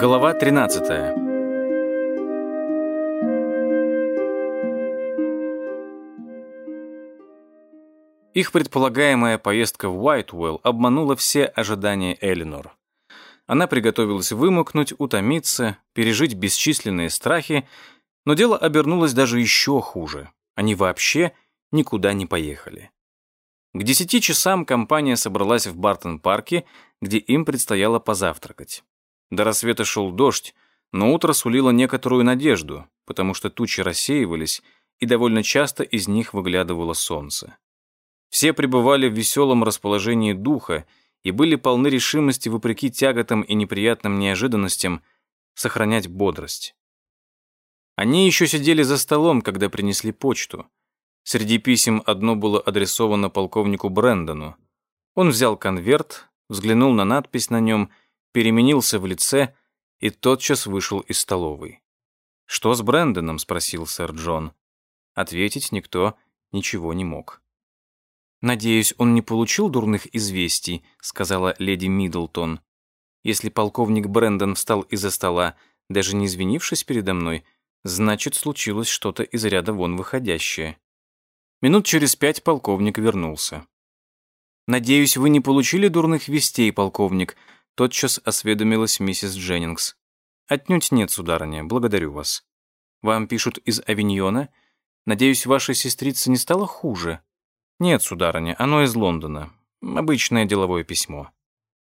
Глава 13. Их предполагаемая поездка в Уайтуэлл обманула все ожидания Элинор. Она приготовилась вымокнуть, утомиться, пережить бесчисленные страхи, но дело обернулось даже еще хуже. Они вообще никуда не поехали. К десяти часам компания собралась в Бартон-парке, где им предстояло позавтракать. До рассвета шел дождь, но утро сулило некоторую надежду, потому что тучи рассеивались, и довольно часто из них выглядывало солнце. Все пребывали в веселом расположении духа и были полны решимости, вопреки тяготам и неприятным неожиданностям, сохранять бодрость. Они еще сидели за столом, когда принесли почту. Среди писем одно было адресовано полковнику Брэндону. Он взял конверт, взглянул на надпись на нем — переменился в лице и тотчас вышел из столовой. «Что с Брэндоном?» — спросил сэр Джон. Ответить никто ничего не мог. «Надеюсь, он не получил дурных известий», — сказала леди Миддлтон. «Если полковник Брэндон встал из-за стола, даже не извинившись передо мной, значит, случилось что-то из ряда вон выходящее». Минут через пять полковник вернулся. «Надеюсь, вы не получили дурных вестей, полковник», Тотчас осведомилась миссис Дженнингс. «Отнюдь нет, сударыня, благодарю вас. Вам пишут из Авиньона? Надеюсь, вашей сестрице не стало хуже?» «Нет, сударыня, оно из Лондона. Обычное деловое письмо».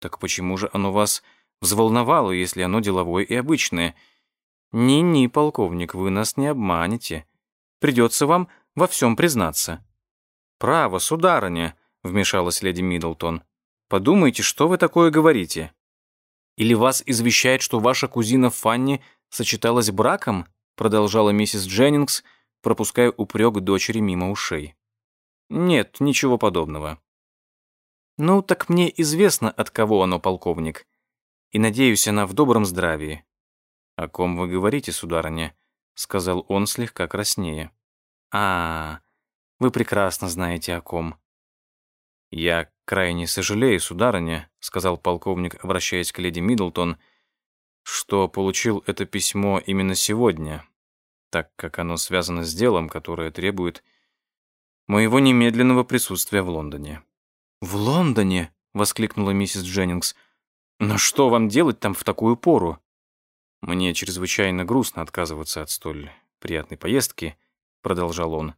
«Так почему же оно вас взволновало, если оно деловое и обычное?» «Ни-ни, полковник, вы нас не обманете. Придется вам во всем признаться». «Право, сударыня», — вмешалась леди Миддлтон. Подумайте, что вы такое говорите? Или вас извещает, что ваша кузина Фанни сочеталась браком? Продолжала миссис Дженнингс, пропуская упрек дочери мимо ушей. Нет, ничего подобного. Ну, так мне известно, от кого оно, полковник. И надеюсь, она в добром здравии. О ком вы говорите, сударыня? Сказал он слегка краснее. А, вы прекрасно знаете, о ком. Я «Крайне сожалею, сударыня», — сказал полковник, обращаясь к леди Миддлтон, «что получил это письмо именно сегодня, так как оно связано с делом, которое требует моего немедленного присутствия в Лондоне». «В Лондоне?» — воскликнула миссис Дженнингс. «Но что вам делать там в такую пору?» «Мне чрезвычайно грустно отказываться от столь приятной поездки», — продолжал он.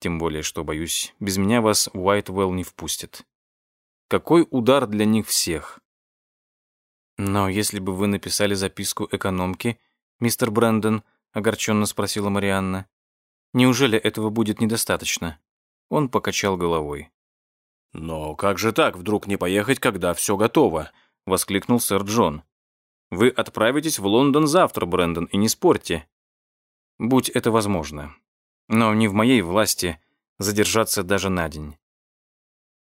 «Тем более, что, боюсь, без меня вас Уайтвелл не впустит». Какой удар для них всех. Но если бы вы написали записку экономке, мистер Брэндон, огорченно спросила Марианна, неужели этого будет недостаточно? Он покачал головой. «Но как же так, вдруг не поехать, когда все готово?» — воскликнул сэр Джон. «Вы отправитесь в Лондон завтра, Брэндон, и не спорьте». «Будь это возможно. Но не в моей власти задержаться даже на день.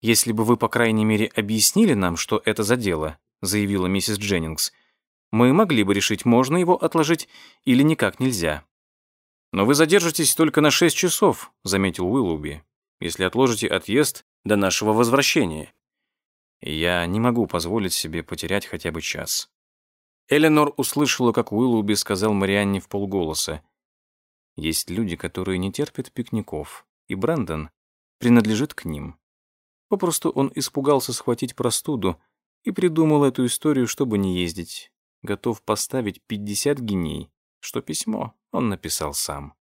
«Если бы вы, по крайней мере, объяснили нам, что это за дело», заявила миссис Дженнингс, «мы могли бы решить, можно его отложить или никак нельзя». «Но вы задержитесь только на шесть часов», заметил Уиллуби, «если отложите отъезд до нашего возвращения». «Я не могу позволить себе потерять хотя бы час». Эленор услышала, как Уиллуби сказал Марианне в полголоса. «Есть люди, которые не терпят пикников, и Брэндон принадлежит к ним». Попросту он испугался схватить простуду и придумал эту историю, чтобы не ездить. Готов поставить 50 геней, что письмо он написал сам.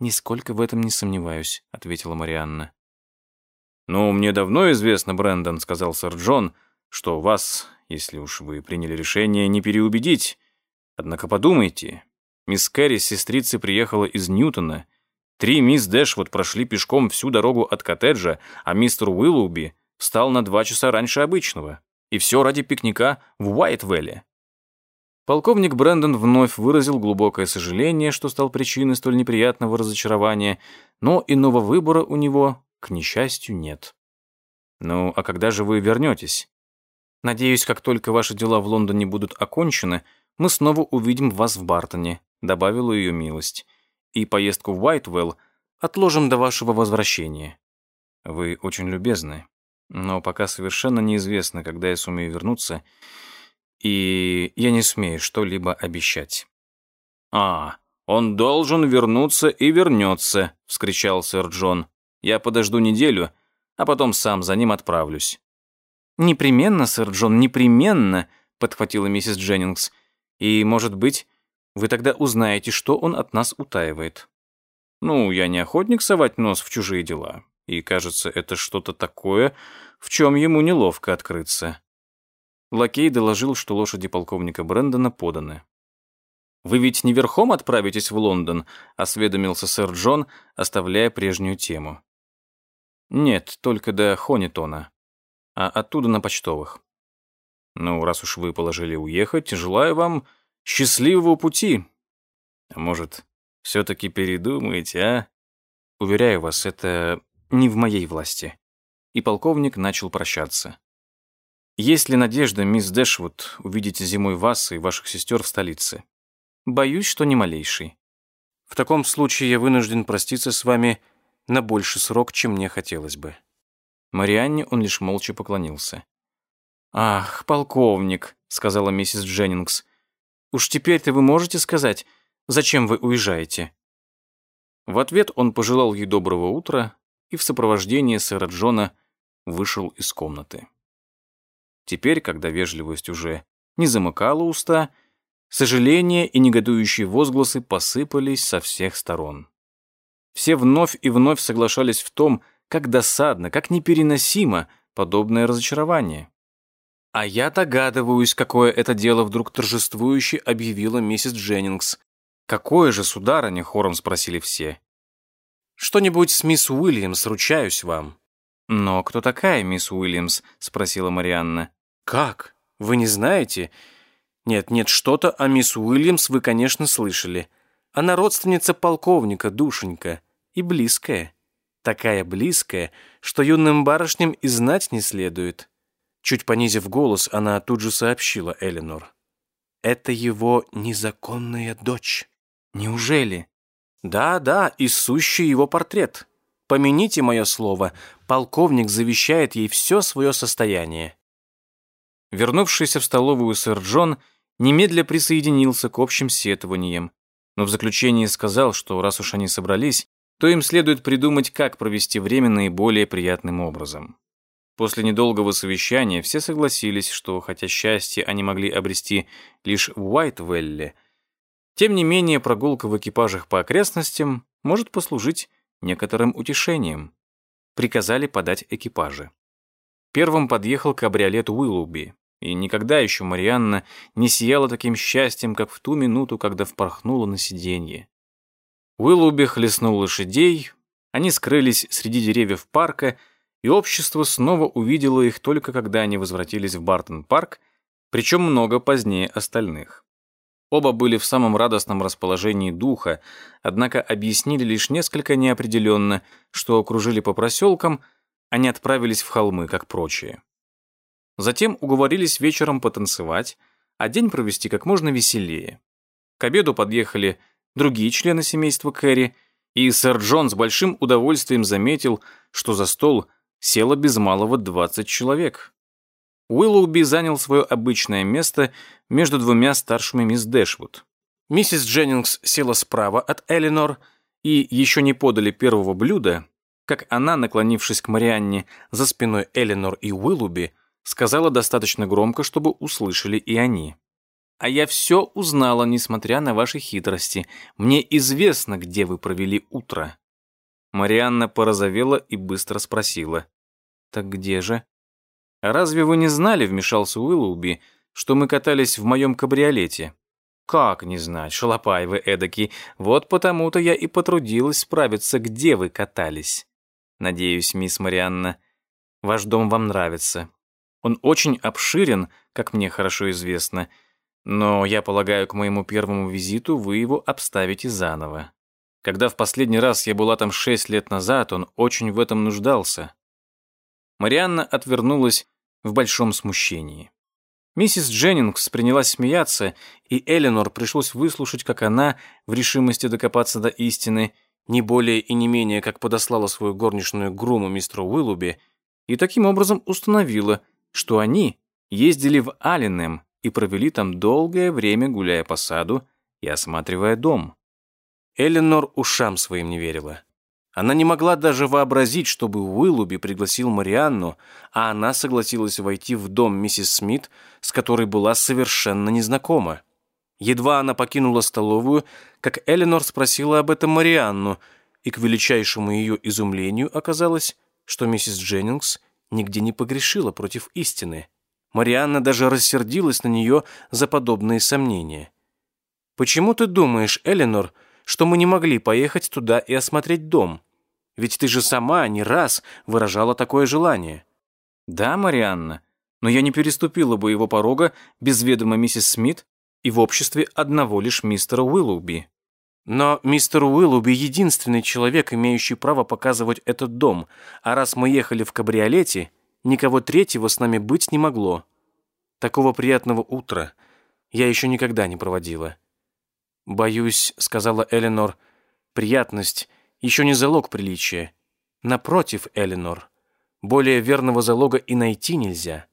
«Нисколько в этом не сомневаюсь», — ответила Марианна. «Ну, мне давно известно, Брэндон», — сказал сэр Джон, «что вас, если уж вы приняли решение, не переубедить. Однако подумайте, мисс Кэрри с сестрицей приехала из Ньютона Три мисс Дэшвуд прошли пешком всю дорогу от коттеджа, а мистер Уиллоуби встал на два часа раньше обычного. И все ради пикника в Уайтвелле. Полковник Брэндон вновь выразил глубокое сожаление, что стал причиной столь неприятного разочарования, но иного выбора у него, к несчастью, нет. «Ну, а когда же вы вернетесь?» «Надеюсь, как только ваши дела в Лондоне будут окончены, мы снова увидим вас в Бартоне», добавила ее милость и поездку в Уайтвелл отложим до вашего возвращения. Вы очень любезны, но пока совершенно неизвестно, когда я сумею вернуться, и я не смею что-либо обещать». «А, он должен вернуться и вернется», — вскричал сэр Джон. «Я подожду неделю, а потом сам за ним отправлюсь». «Непременно, сэр Джон, непременно», — подхватила миссис Дженнингс. «И, может быть, вы тогда узнаете, что он от нас утаивает». «Ну, я не охотник совать нос в чужие дела, и, кажется, это что-то такое, в чем ему неловко открыться». Лакей доложил, что лошади полковника Брэндона поданы. «Вы ведь не верхом отправитесь в Лондон?» — осведомился сэр Джон, оставляя прежнюю тему. «Нет, только до Хонитона, а оттуда на почтовых». «Ну, раз уж вы положили уехать, желаю вам счастливого пути. А может, все-таки передумаете, а?» «Уверяю вас, это не в моей власти». И полковник начал прощаться. «Есть ли надежда, мисс Дэшвуд, увидеть зимой вас и ваших сестер в столице?» Боюсь, что не малейший. В таком случае я вынужден проститься с вами на больший срок, чем мне хотелось бы. Марианне он лишь молча поклонился. «Ах, полковник», — сказала миссис Дженнингс, «уж теперь-то вы можете сказать, зачем вы уезжаете?» В ответ он пожелал ей доброго утра и в сопровождении сэра Джона вышел из комнаты. Теперь, когда вежливость уже не замыкала уста, — Сожаления и негодующие возгласы посыпались со всех сторон. Все вновь и вновь соглашались в том, как досадно, как непереносимо подобное разочарование. «А я догадываюсь, какое это дело вдруг торжествующе объявила миссис Дженнингс. Какое же, сударыня?» — хором спросили все. «Что-нибудь с мисс Уильямс, ручаюсь вам». «Но кто такая мисс Уильямс?» — спросила Марианна. «Как? Вы не знаете?» Нет, нет, что-то о мисс Уильямс вы, конечно, слышали. Она родственница полковника, душенька, и близкая. Такая близкая, что юным барышням и знать не следует. Чуть понизив голос, она тут же сообщила Эленор. «Это его незаконная дочь». «Неужели?» «Да, да, и сущий его портрет. Помяните мое слово, полковник завещает ей все свое состояние». Вернувшийся в столовую сэр Джон немедля присоединился к общим сетованиям, но в заключении сказал, что раз уж они собрались, то им следует придумать, как провести время наиболее приятным образом. После недолгого совещания все согласились, что хотя счастье они могли обрести лишь в Уайтвелле, тем не менее прогулка в экипажах по окрестностям может послужить некоторым утешением. Приказали подать экипажи. Первым подъехал кабриолет Уиллуби, и никогда еще Марианна не сияла таким счастьем, как в ту минуту, когда впорхнула на сиденье. Уиллуби хлестнул лошадей, они скрылись среди деревьев парка, и общество снова увидело их только когда они возвратились в Бартон-парк, причем много позднее остальных. Оба были в самом радостном расположении духа, однако объяснили лишь несколько неопределенно, что окружили по проселкам, а не отправились в холмы, как прочие. Затем уговорились вечером потанцевать, а день провести как можно веселее. К обеду подъехали другие члены семейства Кэрри, и сэр Джон с большим удовольствием заметил, что за стол село без малого 20 человек. Уиллоуби занял свое обычное место между двумя старшими мисс Дэшвуд. Миссис Дженнингс села справа от Элинор, и еще не подали первого блюда, как она, наклонившись к Марианне за спиной Элинор и Уиллуби, сказала достаточно громко, чтобы услышали и они. «А я все узнала, несмотря на ваши хитрости. Мне известно, где вы провели утро». Марианна порозовела и быстро спросила. «Так где же?» «Разве вы не знали, — вмешался Уиллоуби, — что мы катались в моем кабриолете?» «Как не знать, шалопай вы эдакий. Вот потому-то я и потрудилась справиться, где вы катались. Надеюсь, мисс Марианна, ваш дом вам нравится. Он очень обширен, как мне хорошо известно, но я полагаю, к моему первому визиту вы его обставите заново. Когда в последний раз я была там шесть лет назад, он очень в этом нуждался. Марианна отвернулась в большом смущении. Миссис Дженнингс принялась смеяться, и Эленор пришлось выслушать, как она, в решимости докопаться до истины, не более и не менее, как подослала свою горничную груму мистеру Уиллуби, и таким образом установила, что они ездили в Алленем и провели там долгое время, гуляя по саду и осматривая дом. Эленор ушам своим не верила. Она не могла даже вообразить, чтобы Уиллуби пригласил Марианну, а она согласилась войти в дом миссис Смит, с которой была совершенно незнакома. Едва она покинула столовую, как Эленор спросила об этом Марианну, и к величайшему ее изумлению оказалось, что миссис Дженнингс нигде не погрешила против истины. Марианна даже рассердилась на нее за подобные сомнения. «Почему ты думаешь, Эленор, что мы не могли поехать туда и осмотреть дом?» Ведь ты же сама не раз выражала такое желание. Да, Марианна, но я не переступила бы его порога без ведома миссис Смит и в обществе одного лишь мистера Уиллоуби. Но мистер Уиллоуби единственный человек, имеющий право показывать этот дом, а раз мы ехали в кабриолете, никого третьего с нами быть не могло. Такого приятного утра я еще никогда не проводила. «Боюсь», — сказала Эленор, — «приятность еще не залог приличия. Напротив, Эленор, более верного залога и найти нельзя.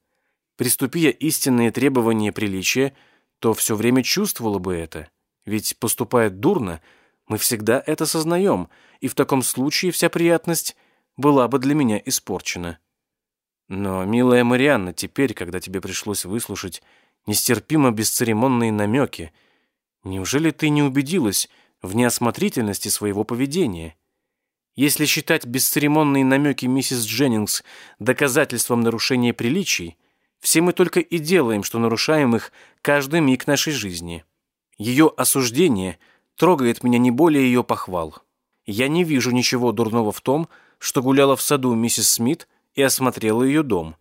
Приступи истинные требования приличия, то все время чувствовала бы это. Ведь, поступая дурно, мы всегда это сознаем, и в таком случае вся приятность была бы для меня испорчена. Но, милая Марианна, теперь, когда тебе пришлось выслушать нестерпимо бесцеремонные намеки, неужели ты не убедилась в неосмотрительности своего поведения? Если считать бесцеремонные намеки миссис Дженнингс доказательством нарушения приличий, все мы только и делаем, что нарушаем их каждый миг нашей жизни. Ее осуждение трогает меня не более ее похвал. Я не вижу ничего дурного в том, что гуляла в саду миссис Смит и осмотрела ее дом.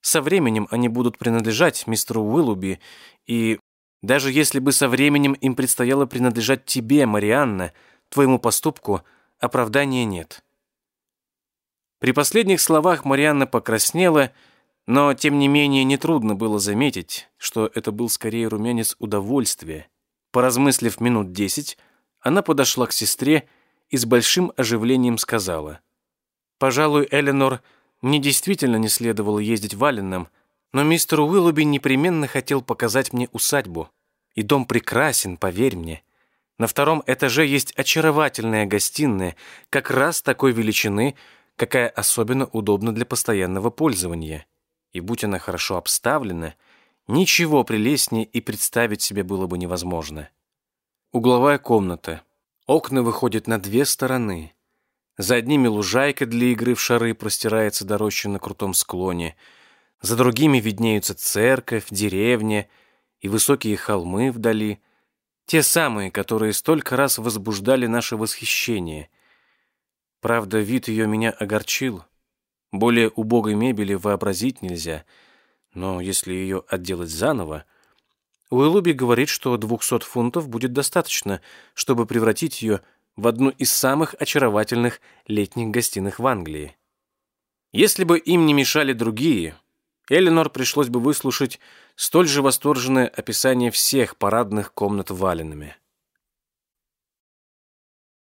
Со временем они будут принадлежать мистеру Уиллуби, и даже если бы со временем им предстояло принадлежать тебе, Марианна, твоему поступку – оправдания нет. При последних словах Марианна покраснела, но, тем не менее, нетрудно было заметить, что это был скорее румянец удовольствия. Поразмыслив минут десять, она подошла к сестре и с большим оживлением сказала. «Пожалуй, Эленор, мне действительно не следовало ездить в Алленном, но мистер Уиллоби непременно хотел показать мне усадьбу. И дом прекрасен, поверь мне. На втором этаже есть очаровательная гостиная, как раз такой величины, какая особенно удобна для постоянного пользования. И будь она хорошо обставлена, ничего прелестнее и представить себе было бы невозможно. Угловая комната. Окна выходят на две стороны. За одними лужайка для игры в шары простирается до рощи на крутом склоне. За другими виднеются церковь, деревня и высокие холмы вдали – те самые, которые столько раз возбуждали наше восхищение. Правда, вид ее меня огорчил. Более убогой мебели вообразить нельзя, но если ее отделать заново, Уэллуби говорит, что 200 фунтов будет достаточно, чтобы превратить ее в одну из самых очаровательных летних гостиных в Англии. Если бы им не мешали другие, Эленор пришлось бы выслушать столь же восторженное описание всех парадных комнат валенными.